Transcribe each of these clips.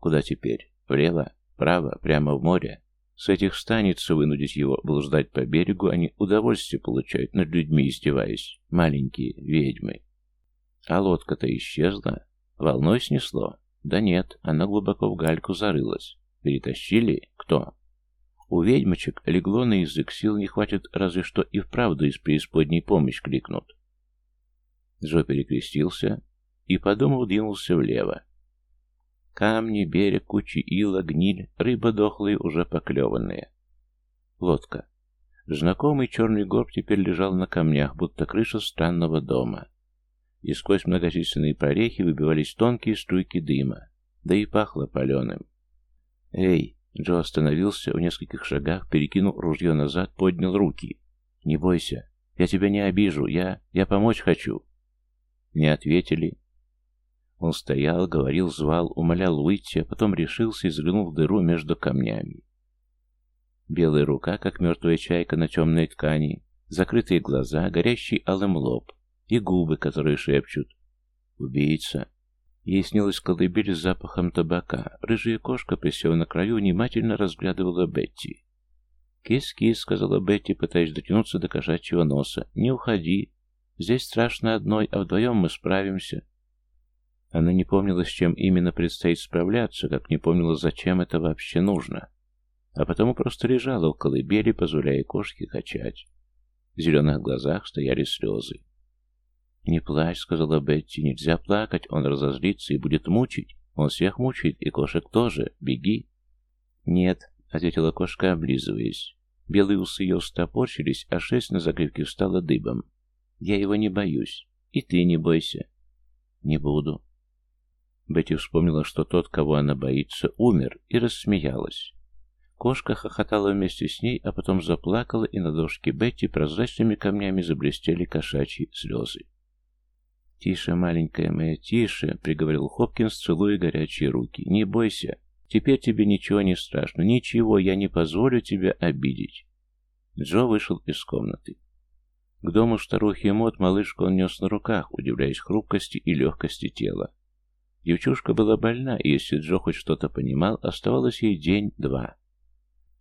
Куда теперь? Влево? Вправо? Прямо в море? С этих станиц вынудить его блуждать по берегу, они удовольствие получают, над людьми издеваясь. Маленькие ведьмы. А лодка-то исчезла. Волной снесло? Да нет, она глубоко в гальку зарылась. Перетащили? Кто? У ведьмочек легло на язык, сил не хватит, разве что и вправду из преисподней помощь кликнут. Джо перекрестился и, подумал, двинулся влево. Камни, берег, кучи ила, гниль, рыба дохлые, уже поклеванные. Лодка. Знакомый черный горб теперь лежал на камнях, будто крыша странного дома. И сквозь многочисленные прорехи выбивались тонкие струйки дыма, да и пахло паленым. «Эй!» Джо остановился в нескольких шагах, перекинул ружье назад, поднял руки. «Не бойся, я тебя не обижу, я... я помочь хочу». Не ответили, он стоял, говорил, звал, умолял выйти, а потом решился и заглянул в дыру между камнями. Белая рука, как мертвая чайка на темной ткани, закрытые глаза, горящий алым лоб и губы, которые шепчут «Убийца». Ей снилась колыбель с запахом табака. Рыжая кошка, присев на краю, внимательно разглядывала Бетти. «Кис-кис», — сказала Бетти, пытаясь дотянуться до кошачьего носа. «Не уходи. Здесь страшно одной, а вдвоем мы справимся. Она не помнила, с чем именно предстоит справляться, как не помнила, зачем это вообще нужно. А потому просто лежала в колыбели, позволяя кошке качать. В зеленых глазах стояли слезы. «Не плачь», — сказала Бетти, — «нельзя плакать, он разозлится и будет мучить. Он всех мучает, и кошек тоже. Беги». «Нет», — ответила кошка, облизываясь. Белые усы ее устопорчились, а шесть на загривке встала дыбом. «Я его не боюсь. И ты не бойся». «Не буду», Бетти вспомнила, что тот, кого она боится, умер, и рассмеялась. Кошка хохотала вместе с ней, а потом заплакала, и на дошке Бетти прозрачными камнями заблестели кошачьи слезы. «Тише, маленькая моя, тише!» — приговорил Хопкинс, целуя горячие руки. «Не бойся. Теперь тебе ничего не страшно. Ничего, я не позволю тебя обидеть». Джо вышел из комнаты. К дому старухи Мот малышку он нес на руках, удивляясь хрупкости и легкости тела. Девчушка была больна, и если Джо хоть что-то понимал, оставалось ей день-два.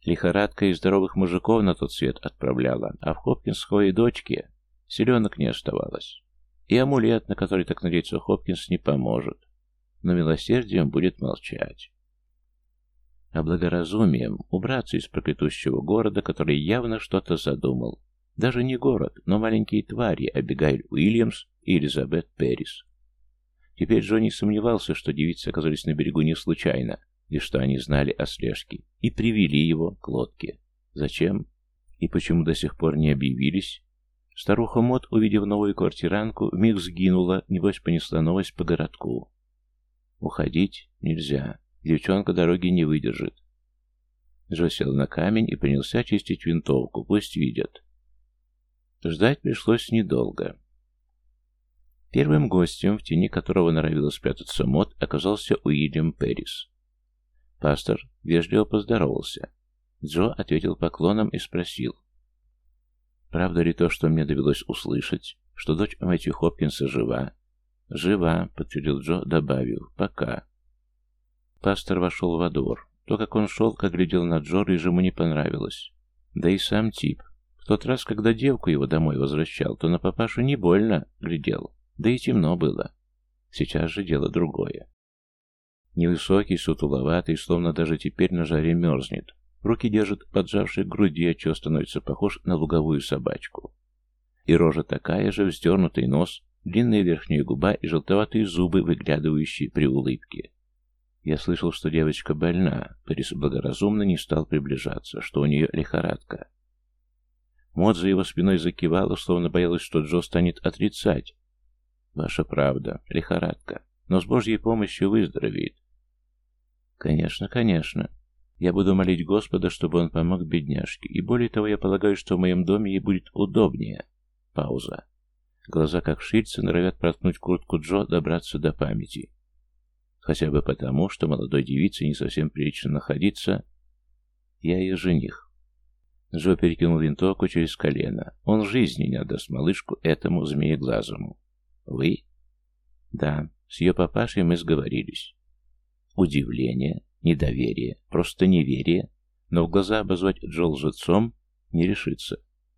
Лихорадка и здоровых мужиков на тот свет отправляла, а в Хопкинсковой дочке селенок не оставалось. И амулет, на который так надеется Хопкинс, не поможет. Но милосердием будет молчать. А благоразумием убраться из проклятущего города, который явно что-то задумал. Даже не город, но маленькие твари Абигайль Уильямс и Элизабет Перрис. Теперь Джонни сомневался, что девицы оказались на берегу не случайно, и что они знали о слежке, и привели его к лодке. Зачем? И почему до сих пор не объявились? Старуха Мот, увидев новую квартиранку, вмиг сгинула, небось понесла новость по городку. Уходить нельзя. Девчонка дороги не выдержит. Джо сел на камень и принялся чистить винтовку, пусть видят. Ждать пришлось недолго. Первым гостем, в тени которого норовила спрятаться Мот, оказался Уильям Перрис. Пастор вежливо поздоровался. Джо ответил поклоном и спросил. «Правда ли то, что мне довелось услышать, что дочь Мэтью Хопкинса жива?» «Жива», — подтвердил Джо, добавив. «Пока». Пастор вошел во двор. То, как он шел, как глядел на Джо, рыжему не понравилось. Да и сам тип. В тот раз, когда девку его домой возвращал, то на папашу не больно глядел. Да и темно было. Сейчас же дело другое. Невысокий, сутуловатый, словно даже теперь на жаре мерзнет. Руки держит поджавший к груди, отчего становится похож на луговую собачку. И рожа такая же, вздернутый нос, длинная верхняя губа и желтоватые зубы, выглядывающие при улыбке. Я слышал, что девочка больна. Борис благоразумно не стал приближаться, что у нее лихорадка. Мод за его спиной закивала, словно боялась, что Джо станет отрицать, Ваша правда, лихорадка, но с Божьей помощью выздоровеет. Конечно, конечно. Я буду молить Господа, чтобы он помог бедняжке, и более того, я полагаю, что в моем доме ей будет удобнее. Пауза. Глаза как шильцы норовят проткнуть куртку Джо, добраться до памяти. Хотя бы потому, что молодой девице не совсем прилично находиться. Я ее жених. Джо перекинул винтовку через колено. Он жизни не отдаст малышку этому змееглазому. «Вы?» «Да, с ее папашей мы сговорились». удивление, недоверие, просто неверие, но в глаза обозвать Джо лжецом не решится.